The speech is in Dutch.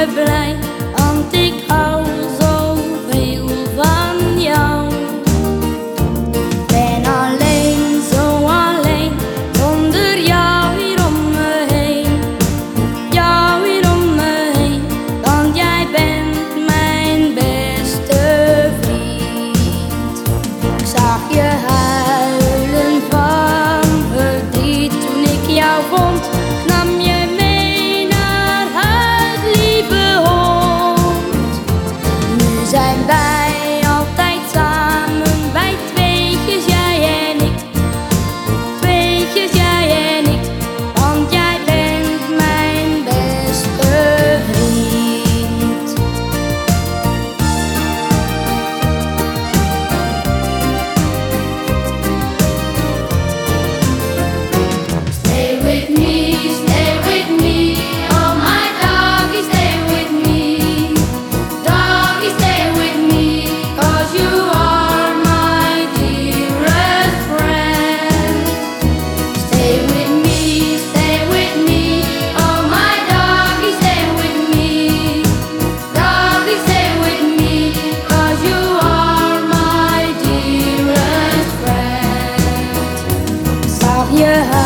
me blij, want ik hou zo veel van jou. Ben alleen, zo alleen, zonder jou hier om me heen. Jou hier om me heen, want jij bent mijn beste vriend. Ik zag je haar. Je huid.